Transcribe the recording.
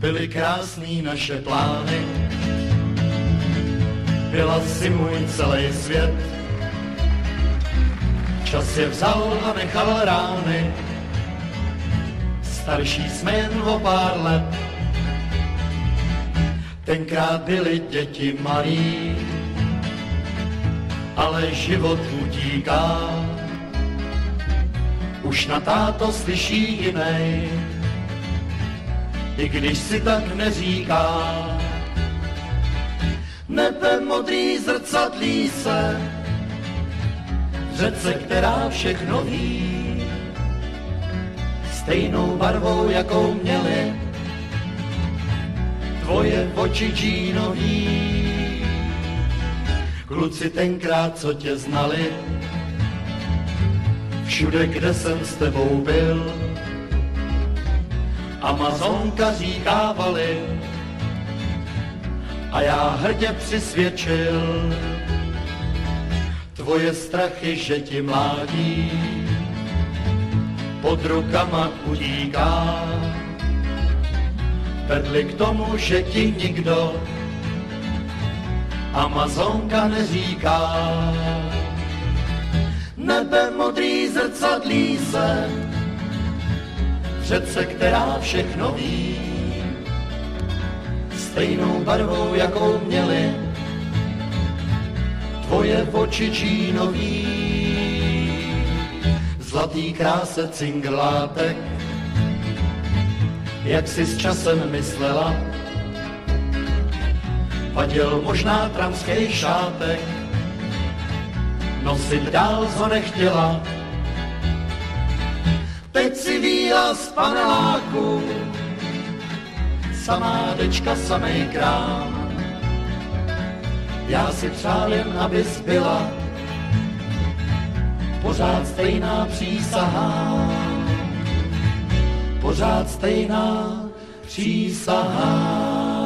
byly krásný naše plány. Byla si můj celý svět, čas je vzal a nechal rány. Starší jsme jen o pár let, tenkrát byly děti malí, ale život utíká. Už na táto slyší jinej, i když si tak neříká. Nebe modrý zrcadlí se, řece, která všechno ví, stejnou barvou, jakou měli tvoje oči džínový. Kluci tenkrát, co tě znali, všude, kde jsem s tebou byl, Amazonka říkávali a já hrdě přisvědčil tvoje strachy, že ti mládí pod rukama utíká. Vedli k tomu, že ti nikdo Amazonka neříká. Nebe modrý zrcadlí se řece, která všechno ví, stejnou barvou, jakou měli tvoje oči čínový. Zlatý kráse cinglátek, jak si s časem myslela, vadil možná tramský šátek, nosit dál ho nechtěla, Teď si víla z paneláku, samá dečka, samej krám. Já si přál jen, abys byla pořád stejná přísaha. Pořád stejná přísaha.